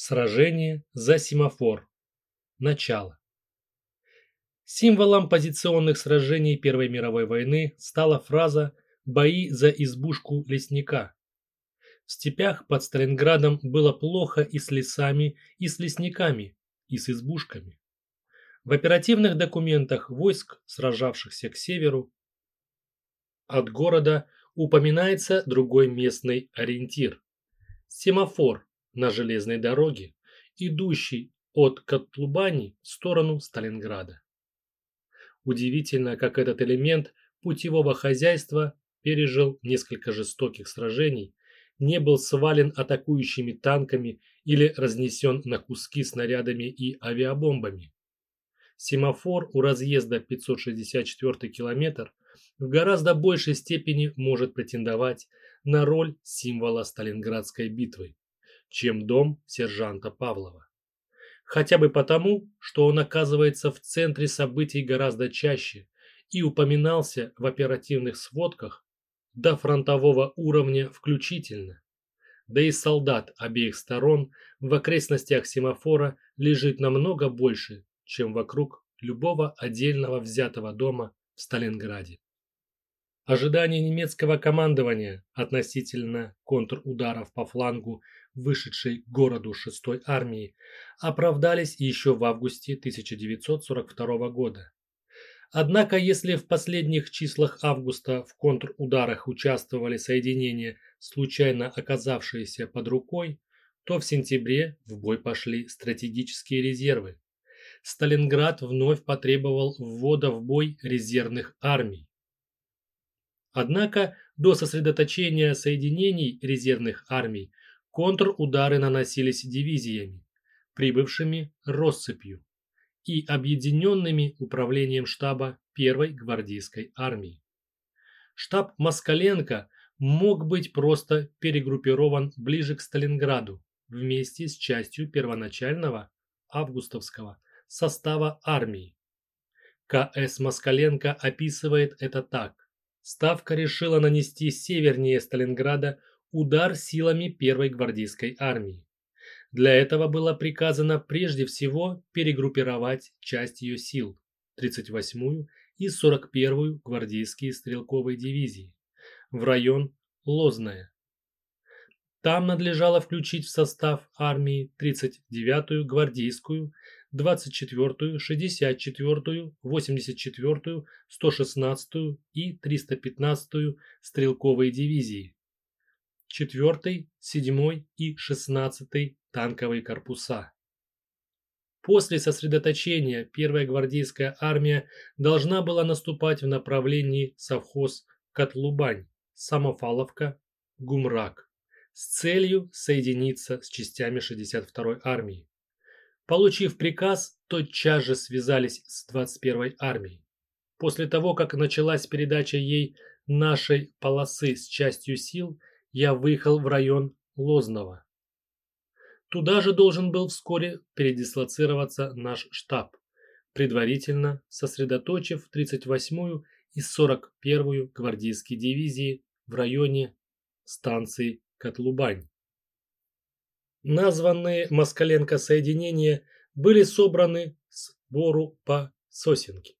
Сражение за семафор. Начало. Символом позиционных сражений Первой мировой войны стала фраза «бои за избушку лесника». В степях под Сталинградом было плохо и с лесами, и с лесниками, и с избушками. В оперативных документах войск, сражавшихся к северу от города, упоминается другой местный ориентир – семафор, на железной дороге, идущей от Котлубани в сторону Сталинграда. Удивительно, как этот элемент путевого хозяйства пережил несколько жестоких сражений, не был свален атакующими танками или разнесен на куски снарядами и авиабомбами. Семафор у разъезда 564 километр в гораздо большей степени может претендовать на роль символа Сталинградской битвы чем дом сержанта Павлова. Хотя бы потому, что он оказывается в центре событий гораздо чаще и упоминался в оперативных сводках до фронтового уровня включительно. Да и солдат обеих сторон в окрестностях семафора лежит намного больше, чем вокруг любого отдельного взятого дома в Сталинграде. Ожидания немецкого командования относительно контрударов по флангу вышедшей к городу 6-й армии, оправдались еще в августе 1942 года. Однако, если в последних числах августа в контрударах участвовали соединения, случайно оказавшиеся под рукой, то в сентябре в бой пошли стратегические резервы. Сталинград вновь потребовал ввода в бой резервных армий. Однако до сосредоточения соединений резервных армий Контрудары наносились дивизиями, прибывшими россыпью и объединенными управлением штаба первой гвардейской армии. Штаб Москаленко мог быть просто перегруппирован ближе к Сталинграду вместе с частью первоначального августовского состава армии. К.С. Москаленко описывает это так. Ставка решила нанести севернее Сталинграда удар силами первой гвардейской армии. Для этого было приказано прежде всего перегруппировать часть ее сил, 38-ю и 41-ю гвардейские стрелковые дивизии, в район Лозная. Там надлежало включить в состав армии 39-ю гвардейскую, 24-ю, 64-ю, 84-ю, 116-ю и 315-ю стрелковые дивизии, 4, 7 и 16 танковые корпуса. После сосредоточения первая гвардейская армия должна была наступать в направлении совхоз Котлубань, Самофаловка, Гумрак с целью соединиться с частями 62-й армии. Получив приказ, тотчас же связались с 21-й армией. После того, как началась передача ей нашей полосы с частью сил, я выехал в район Лозного. Туда же должен был вскоре передислоцироваться наш штаб, предварительно сосредоточив 38-ю и 41-ю гвардейские дивизии в районе станции Котлубань. Названные Москаленко соединения были собраны с Бору по Сосенке.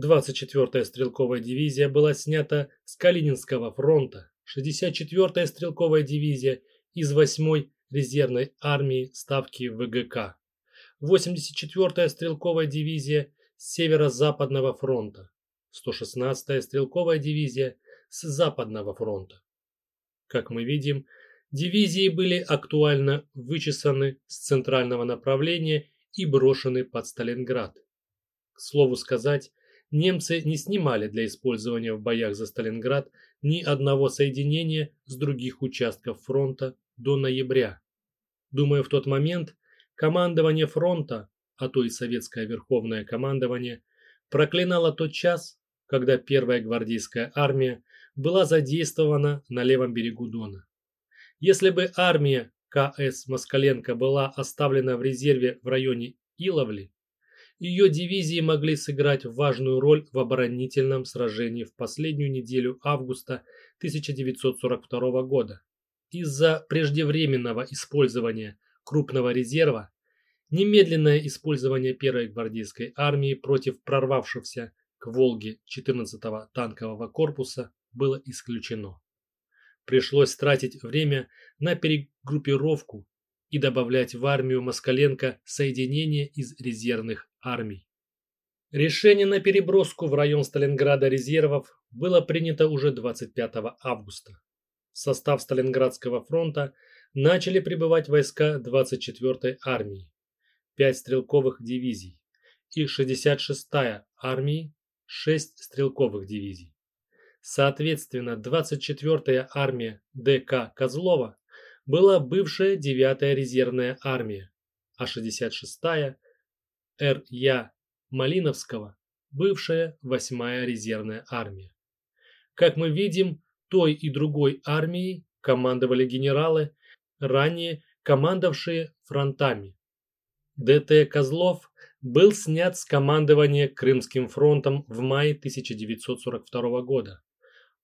24-я стрелковая дивизия была снята с Калининского фронта 64-я стрелковая дивизия из 8-й резервной армии ставки ВГК, 84-я стрелковая дивизия Северо-Западного фронта, 116-я стрелковая дивизия с Западного фронта. Как мы видим, дивизии были актуально вычесаны с центрального направления и брошены под Сталинград. К слову сказать, немцы не снимали для использования в боях за Сталинград ни одного соединения с других участков фронта до ноября. Думаю, в тот момент командование фронта, а то и советское верховное командование, проклинало тот час, когда первая гвардейская армия была задействована на левом берегу Дона. Если бы армия КС Москаленко была оставлена в резерве в районе Иловли, ее дивизии могли сыграть важную роль в оборонительном сражении в последнюю неделю августа 1942 года. Из-за преждевременного использования крупного резерва, немедленное использование первой гвардейской армии против прорвавшегося к Волге 14-го танкового корпуса было исключено. Пришлось тратить время на перегруппировку и добавлять в армию Москаленко соединения из резервных армий. Решение на переброску в район Сталинграда резервов было принято уже 25 августа. В состав Сталинградского фронта начали прибывать войска 24-й армии, 5 стрелковых дивизий и 66-я армии, 6 стрелковых дивизий. Соответственно, 24-я армия ДК Козлова была бывшая 9-я резервная армия, а 66-я РЯ Малиновского бывшая 8-я резервная армия. Как мы видим, той и другой армией командовали генералы, ранее командовавшие фронтами. ДТ Козлов был снят с командования Крымским фронтом в мае 1942 года,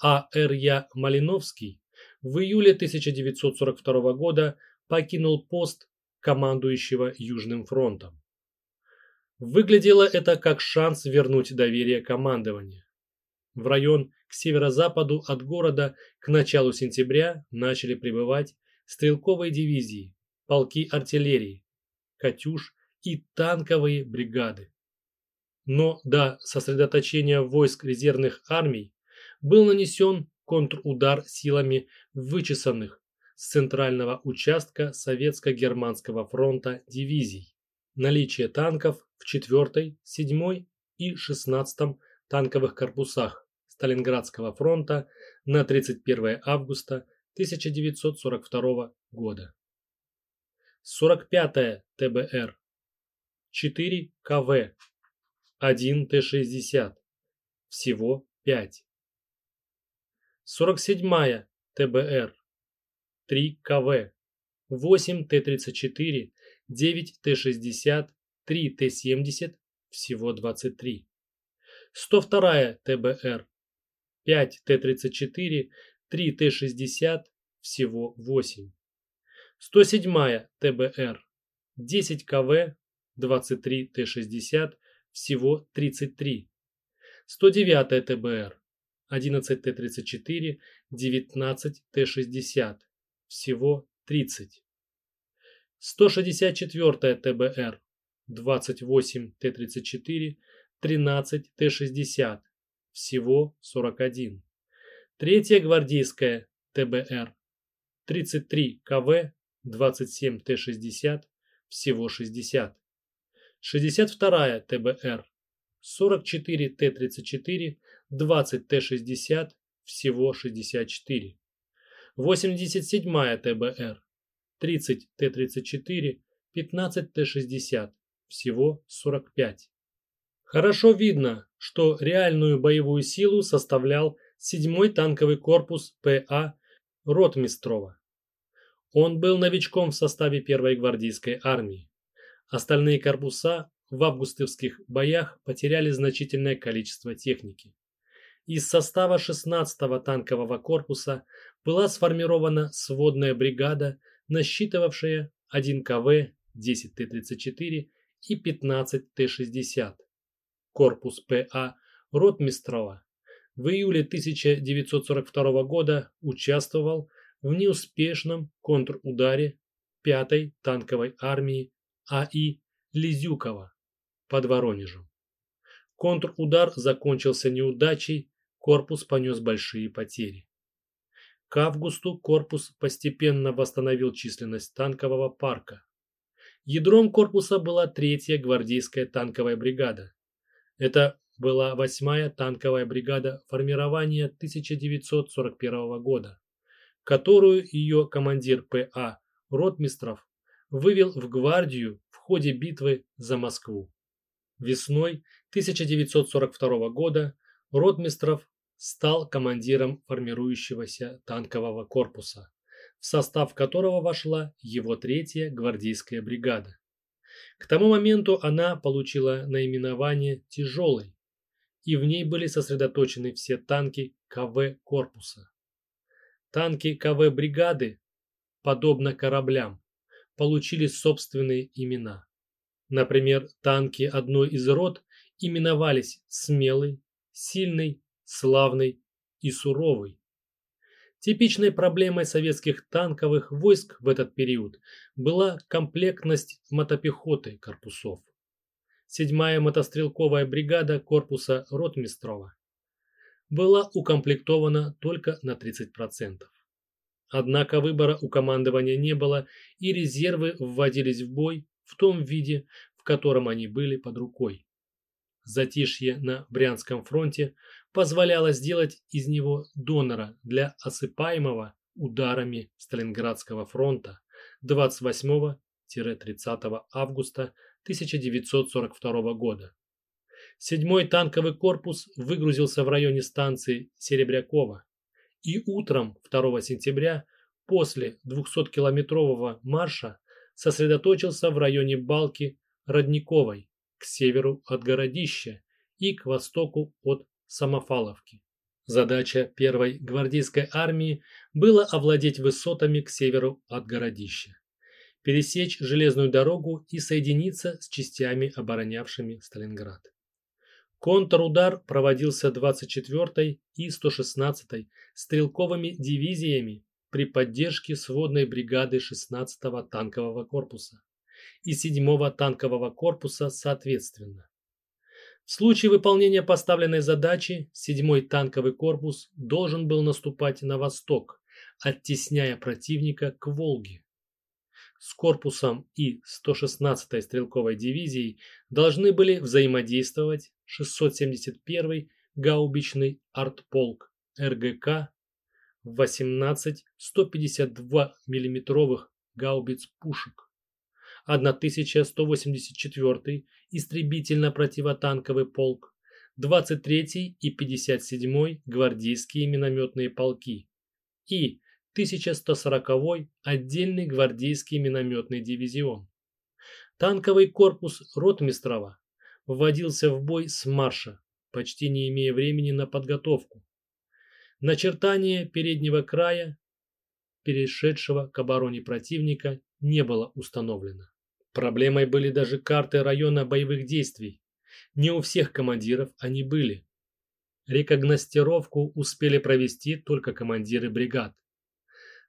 а Р.Я. Малиновский в июле 1942 года покинул пост командующего Южным фронтом. Выглядело это как шанс вернуть доверие командования. В район к северо-западу от города к началу сентября начали прибывать стрелковые дивизии, полки артиллерии, «Катюш» и танковые бригады. Но до сосредоточения войск резервных армий был нанесен контрудар силами вычесанных с центрального участка Советско-Германского фронта дивизий. Наличие танков в 4, 7 и 16 танковых корпусах Сталинградского фронта на 31 августа 1942 года. 45 ТБР 4 КВ 1 Т-60 всего 5 47 ТБР 3 КВ 8 Т-34 9 Т-60 3 Т-70 всего 23 102 ТБР 5 Т-34 3 Т-60 всего 8 107 ТБР 10 КВ 23 Т-60 всего 33 109 ТБР 11 Т-34 19 Т-60 всего 30 164 ТБР 28 Т-34 13 Т-60 всего 41 Третья гвардейская ТБР 33 КВ 27 Т-60 всего 60 62 ТБР 44 Т-34 20 Т-60 всего 64 87 ТБР 30 Т-34 15 Т-60 всего 45 Хорошо видно, что реальную боевую силу составлял 7-й танковый корпус ПА Ротмистрова. Он был новичком в составе 1-й гвардейской армии. Остальные корпуса в августовских боях потеряли значительное количество техники. Из состава 16-го танкового корпуса была сформирована сводная бригада, насчитывавшая 1 КВ, 10 Т-34 и 15 Т-60 корпус ПА Ротмистрова в июле 1942 года участвовал в неуспешном контрударе 5-й танковой армии А.И. Лизюкова под Воронежем. Контрудар закончился неудачей, корпус понес большие потери. К августу корпус постепенно восстановил численность танкового парка. Ядром корпуса была третья гвардейская танковая бригада, это была 8-я танковая бригада формирования 1941 года, которую ее командир П.А. Ротмистров вывел в гвардию в ходе битвы за Москву. Весной 1942 года Ротмистров стал командиром формирующегося танкового корпуса, в состав которого вошла его третья гвардейская бригада. К тому моменту она получила наименование «тяжелой», и в ней были сосредоточены все танки КВ корпуса. Танки КВ бригады, подобно кораблям, получили собственные имена. Например, танки одной из рот именовались «Смелый», «Сильный», «Славный» и «Суровый». Типичной проблемой советских танковых войск в этот период была комплектность мотопехоты корпусов. Седьмая мотострелковая бригада корпуса Ротмистрова была укомплектована только на 30%. Однако выбора у командования не было, и резервы вводились в бой в том виде, в котором они были под рукой. Затишье на Брянском фронте позволяло сделать из него донора для осыпаемого ударами Сталинградского фронта 28-30 августа 1942 года. Седьмой танковый корпус выгрузился в районе станции Серебрякова и утром 2 сентября после 200-километрового марша сосредоточился в районе балки Родниковой к северу от городища и к востоку от Самофаловки. Задача первой гвардейской армии была овладеть высотами к северу от городища, пересечь железную дорогу и соединиться с частями, оборонявшими Сталинград. Контрудар проводился 24-й и 116-й стрелковыми дивизиями при поддержке сводной бригады 16-го танкового корпуса и 7-го танкового корпуса соответственно. В случае выполнения поставленной задачи 7-й танковый корпус должен был наступать на восток, оттесняя противника к Волге. С корпусом и 116-й стрелковой дивизией должны были взаимодействовать 671-й гаубичный артполк РГК 18 152 мм гаубиц пушек, 1184 истребительно-противотанковый полк, 23 и 57 гвардейские минометные полки и 1140 отдельный гвардейский минометный дивизион. Танковый корпус Ротмистрова вводился в бой с марша, почти не имея времени на подготовку. Начертание переднего края, перешедшего к обороне противника, не было установлено. Проблемой были даже карты района боевых действий. Не у всех командиров они были. Рекогностировку успели провести только командиры бригад.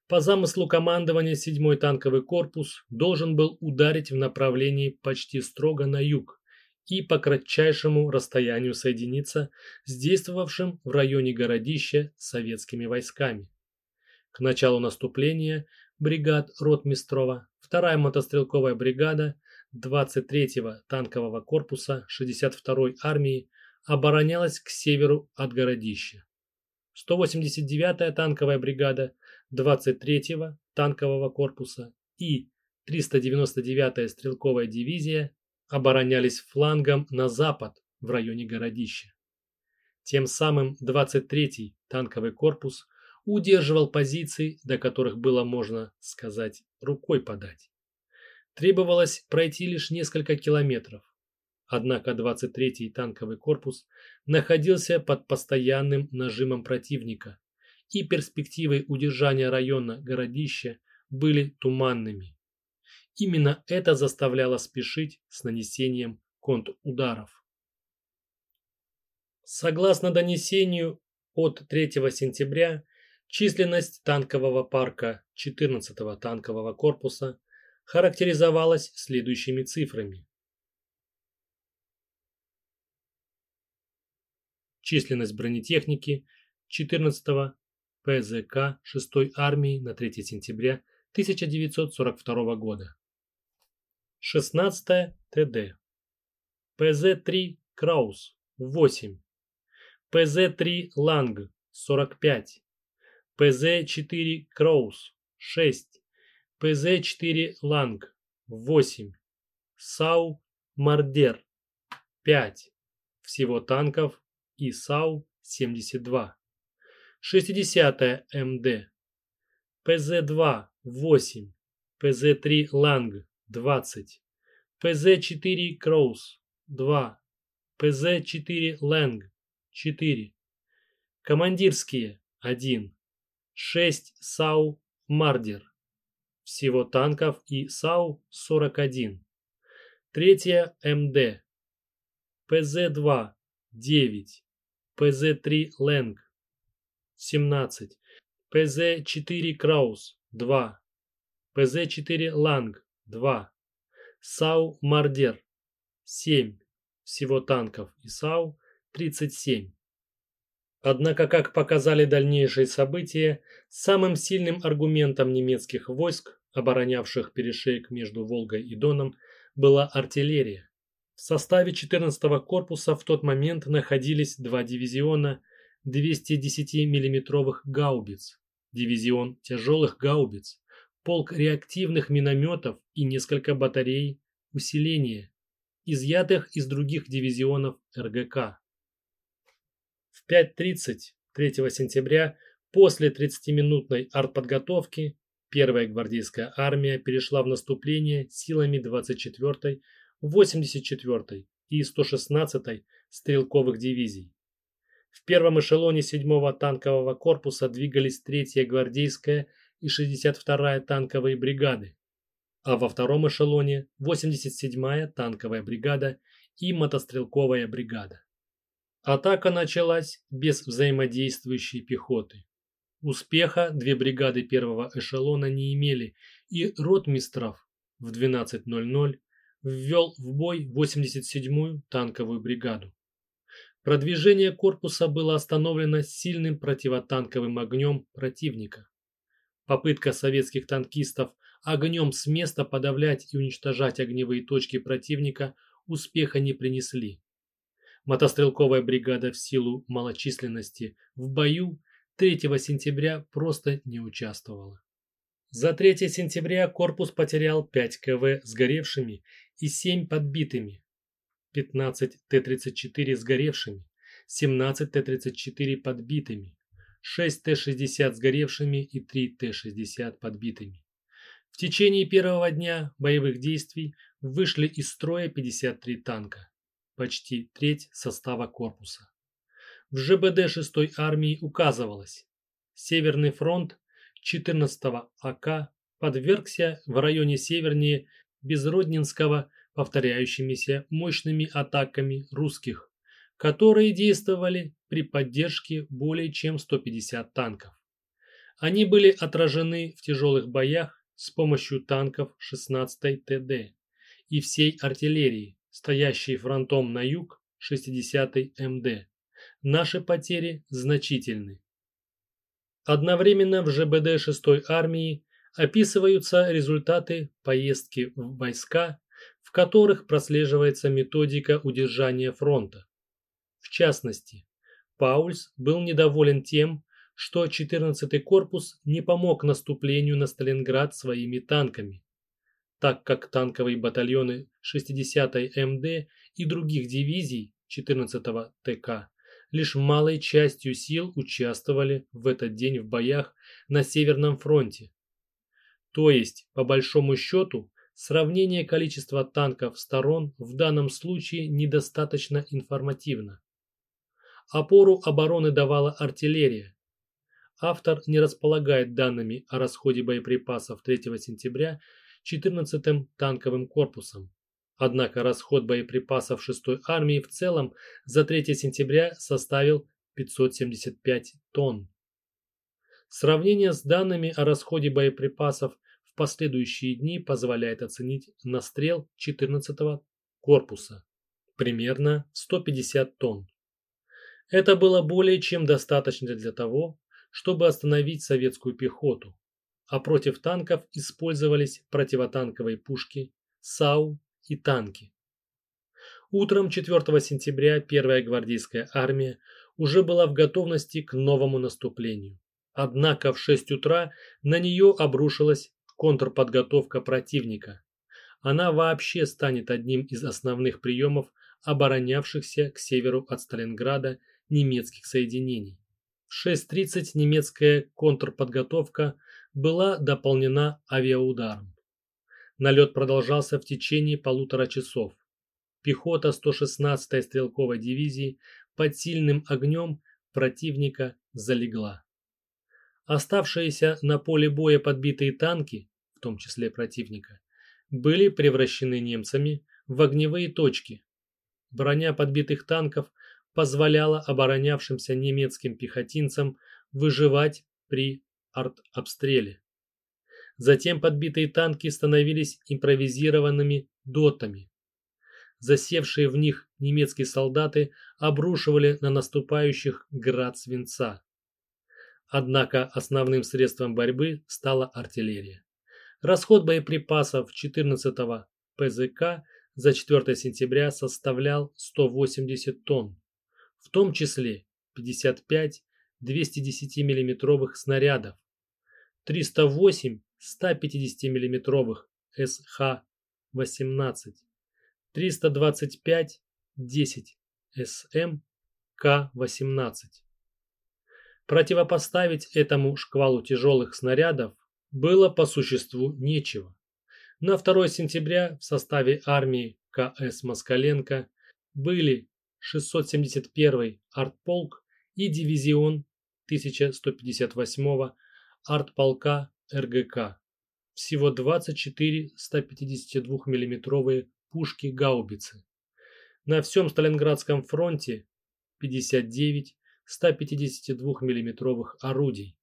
По замыслу командования 7-й танковый корпус должен был ударить в направлении почти строго на юг, и по кратчайшему расстоянию соединиться с действовавшим в районе городища советскими войсками. К началу наступления бригад Ротмистрова, 2-я мотострелковая бригада 23-го танкового корпуса 62-й армии оборонялась к северу от городища. 189-я танковая бригада 23-го танкового корпуса и 399-я стрелковая дивизия оборонялись флангом на запад в районе городища. Тем самым 23-й танковый корпус удерживал позиции, до которых было можно сказать рукой подать. Требовалось пройти лишь несколько километров. Однако 23-й танковый корпус находился под постоянным нажимом противника, и перспективы удержания района городища были туманными. Именно это заставляло спешить с нанесением контрударов. Согласно донесению от 3 сентября, численность танкового парка 14-го танкового корпуса характеризовалась следующими цифрами. Численность бронетехники 14-го ПЗК 6-й армии на 3 сентября 1942 года. 16 ТД. ПЗ-3 Краус 8. ПЗ-3 Ланг 45. ПЗ-4 Краус 6. ПЗ-4 Ланг 8. САУ Мардер 5. Всего танков и САУ 72. 60 МД. ПЗ-2 8. ПЗ-3 Ланг 20. ПЗ-4 Кроус 2. ПЗ-4 Лэнг 4. Командирские 1. 6 САУ Мардер. всего танков и САУ-41. Третья МД. ПЗ-2 – 9. ПЗ-3 Лэнг – 17. ПЗ-4 Краус – 2. ПЗ-4 Ланг – 2. САУ Мардер – 7. Всего танков и САУ – 37. Однако, как показали дальнейшие события, самым сильным аргументом немецких войск, оборонявших перешейк между Волгой и Доном, была артиллерия. В составе 14-го корпуса в тот момент находились два дивизиона 210 миллиметровых гаубиц, дивизион тяжелых гаубиц, полк реактивных минометов и несколько батарей усиления, изъятых из других дивизионов РГК. В 5.30 3 сентября после 30-минутной артподготовки первая гвардейская армия перешла в наступление силами 24-й, 84-й и 116-й стрелковых дивизий. В первом эшелоне 7-го танкового корпуса двигались 3-я гвардейская и 62-я танковые бригады, а во втором эшелоне 87-я танковая бригада и мотострелковая бригада. Атака началась без взаимодействующей пехоты. Успеха две бригады первого эшелона не имели, и ротмистров в 12.00 ввел в бой 87-ю танковую бригаду. Продвижение корпуса было остановлено сильным противотанковым огнем противника. Попытка советских танкистов огнем с места подавлять и уничтожать огневые точки противника успеха не принесли. Мотострелковая бригада в силу малочисленности в бою 3 сентября просто не участвовала. За 3 сентября корпус потерял 5 КВ сгоревшими и 7 подбитыми, 15 Т-34 сгоревшими, 17 Т-34 подбитыми, 6 Т-60 сгоревшими и 3 Т-60 подбитыми. В течение первого дня боевых действий вышли из строя 53 танка почти треть состава корпуса. В ЖБД 6-й армии указывалось, Северный фронт 14-го АК подвергся в районе севернее Безроднинского повторяющимися мощными атаками русских, которые действовали при поддержке более чем 150 танков. Они были отражены в тяжелых боях с помощью танков 16-й ТД и всей артиллерии, стоящий фронтом на юг 60-й МД. Наши потери значительны. Одновременно в ЖБД 6-й армии описываются результаты поездки в войска, в которых прослеживается методика удержания фронта. В частности, Паульс был недоволен тем, что 14-й корпус не помог наступлению на Сталинград своими танками, так как танковые батальоны 60-й МД и других дивизий 14-го ТК лишь малой частью сил участвовали в этот день в боях на Северном фронте. То есть, по большому счету, сравнение количества танков сторон в данном случае недостаточно информативно. Опору обороны давала артиллерия. Автор не располагает данными о расходе боеприпасов 3 сентября 14-м танковым корпусом. Однако расход боеприпасов 6-й армии в целом за 3 сентября составил 575 тонн. Сравнение с данными о расходе боеприпасов в последующие дни позволяет оценить настрел 14-го корпуса примерно 150 тонн. Это было более чем достаточно для того, чтобы остановить советскую пехоту, а против танков использовались противотанковые пушки, САУ и танки. Утром 4 сентября первая гвардейская армия уже была в готовности к новому наступлению. Однако в 6 утра на нее обрушилась контрподготовка противника. Она вообще станет одним из основных приемов оборонявшихся к северу от Сталинграда немецких соединений. В 6.30 немецкая контрподготовка была дополнена авиаударом. Налет продолжался в течение полутора часов. Пехота 116-й стрелковой дивизии под сильным огнем противника залегла. Оставшиеся на поле боя подбитые танки, в том числе противника, были превращены немцами в огневые точки. Броня подбитых танков позволяла оборонявшимся немецким пехотинцам выживать при артобстреле. Затем подбитые танки становились импровизированными дотами. Засевшие в них немецкие солдаты обрушивали на наступающих град свинца. Однако основным средством борьбы стала артиллерия. Расход боеприпасов 14-го ПЗК за 4 сентября составлял 180 тонн, в том числе 55 210 миллиметровых снарядов, 308 150 миллиметровых СХ-18, 325 10 СМ К-18. Противопоставить этому шквалу тяжелых снарядов было по существу нечего. На 2 сентября в составе армии КС Москаленко были 671-й артполк и дивизион 1158-го артполка РГК. Всего 24 152 миллиметровые пушки-гаубицы. На всем Сталинградском фронте 59 152 миллиметровых орудий.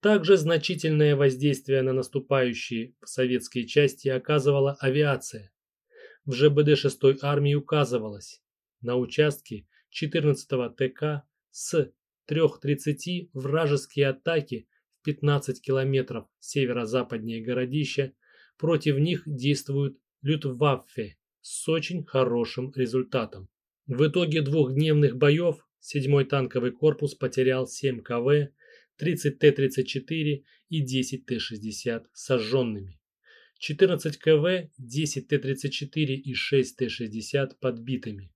Также значительное воздействие на наступающие советские части оказывала авиация. В ЖБД 6-й армии указывалось, на участке 14-го ТК с 3.30 вражеские атаки 15 километров северо-западнее городища, против них действуют Люфтваффе с очень хорошим результатом. В итоге двухдневных боев 7-й танковый корпус потерял 7 КВ, 30 Т-34 и 10 Т-60 сожженными. 14 КВ, 10 Т-34 и 6 Т-60 подбитыми.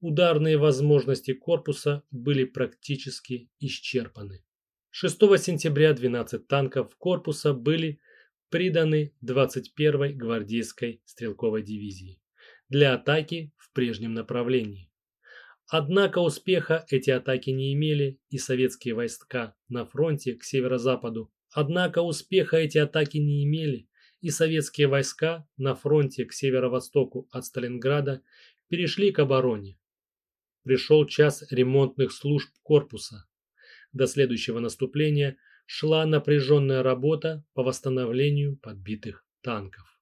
Ударные возможности корпуса были практически исчерпаны. 6 сентября 12 танков корпуса были приданы 21-й гвардейской стрелковой дивизии для атаки в прежнем направлении. Однако успеха эти атаки не имели и советские войска на фронте к северо-западу. Однако успеха эти атаки не имели и советские войска на фронте к северо-востоку от Сталинграда перешли к обороне. Пришел час ремонтных служб корпуса. До следующего наступления шла напряженная работа по восстановлению подбитых танков.